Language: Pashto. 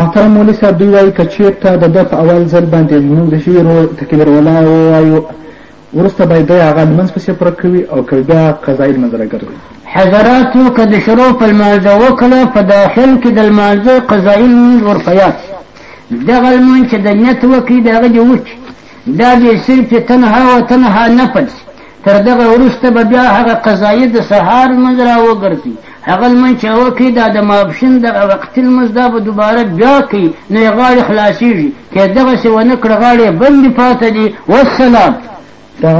محترم مولي صاحب دوی وایي که چېرته د ده په اول ځل باندې موږ د ډېرو تکبیر ولا ووایو وروسته به دی هغه لمونځ پسې پوره کوي او که بیا قضایي لمونځ راګرځوي حضراتو که د شروع په لمانځه وکړه په داخل کې د لمانځه قضایي لمونځ ورپه یاد دغه لمونځ چې د نیت وکړي د هغه دې وکړي دا به صرف تنها و تنها نفل شي تر دغه وروسته به بیا هغه قضایه د سهار لمونځ را وګرځي هغه لمونځ چې هغه کوي دا د ماپښین دغه وقتي لمونځ دا به دوباره بیا کوي نو یې غاړې خلاصېږي که یې دغسې ونه کړه غاړې بندې پاته دي والسلام